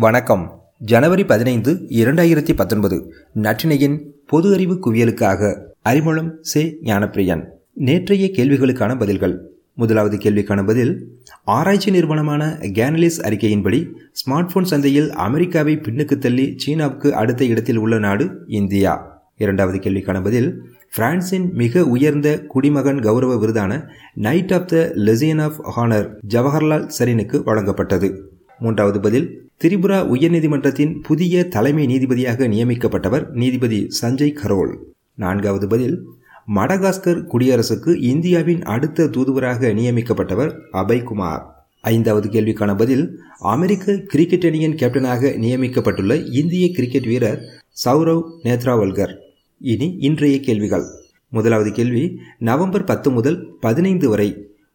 வணக்கம். ஜனவரி பதினைந்து இரண்டாயிரத்தி பத்தொன்பது. நற்றினையின் பொது அறிவு குவியலுக்காக அறிமுகம் சே ஞானப்பிரியன். நேற்றைய கேள்விகளுக்கான பதில்கள். முதலாவது கேள்விக்கான பதில் ஆராய்ச்சி நிறுவனமான கேனலிஸ் அறிக்கையின்படி ஸ்மார்ட் போன் சந்தையில் அமெரிக்காவை பின்னுக்கு தள்ளி சீனாவுக்கு அடுத்த இடத்தில் உள்ள நாடு இந்தியா. இரண்டாவது கேள்விக்கான பதில் பிரான்சின் மிக உயர்ந்த குடிமகன் கௌரவ விருதான knight of the legion of honour Jawaharlal சரினுக்கு வழங்கப்பட்டது. மூன்றாவது பதில் திரிபுரா உயர்நீதிமன்றத்தின் புதிய தலைமை நீதிபதியாக நியமிக்கப்பட்டவர் நீதிபதி சஞ்சய் கரோல். நான்காவது பதில் மடகாஸ்கர் குடியரசுக்கு இந்தியாவின் அடுத்த தூதுவராக நியமிக்கப்பட்டவர் அபய் குமார். ஐந்தாவது கேள்விக்கான பதில் அமெரிக்க கிரிக்கெட் அணியின் கேப்டனாக நியமிக்கப்பட்டுள்ள இந்திய கிரிக்கெட் வீரர் சௌரவ் நேத்ராவல்கர். இனி இன்றைய கேள்விகள். முதலாவது கேள்வி நவம்பர் பத்து முதல் பதினைந்து வரை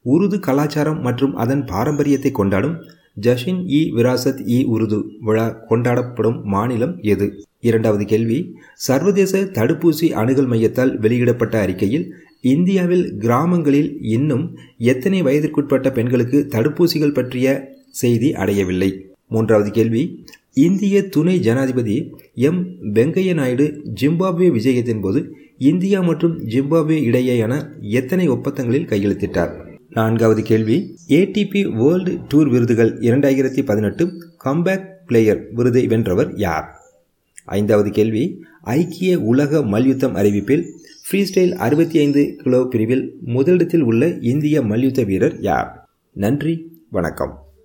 உருது கலாச்சாரம் மற்றும் அதன் பாரம்பரியத்தை கொண்டாடும் ஜஷின் இ விராசத் இ உருது விழா கொண்டாடப்படும் மாநிலம் எது? இரண்டாவது கேள்வி சர்வதேச தடுப்பூசி அணுகல் மையத்தால் வெளியிடப்பட்ட அறிக்கையில் இந்தியாவில் கிராமங்களில் இன்னும் எத்தனை வயதிற்குட்பட்ட பெண்களுக்கு தடுப்பூசிகள் பற்றிய செய்தி அடையவில்லை? மூன்றாவது கேள்வி இந்திய துணை ஜனாதிபதி எம். வெங்கைய நாயுடு ஜிம்பாப்வே விஜயத்தின் போது இந்தியா மற்றும் ஜிம்பாப்வே இடையேயான எத்தனை ஒப்பந்தங்களில் கையெழுத்திட்டார்? நான்காவது கேள்வி. ஏடிபி வேர்ல்டு டூர் விருதுகள் இரண்டாயிரத்தி பதினெட்டு கம்பேக் பிளேயர் விருதை வென்றவர் யார்? ஐந்தாவது கேள்வி. ஐக்கிய உலக மல்யுத்தம் அறிவிப்பில் ஃப்ரீஸ்டைல் அறுபத்தி ஐந்து கிலோ பிரிவில் முதலிடத்தில் உள்ள இந்திய மல்யுத்த வீரர் யார்? நன்றி வணக்கம்.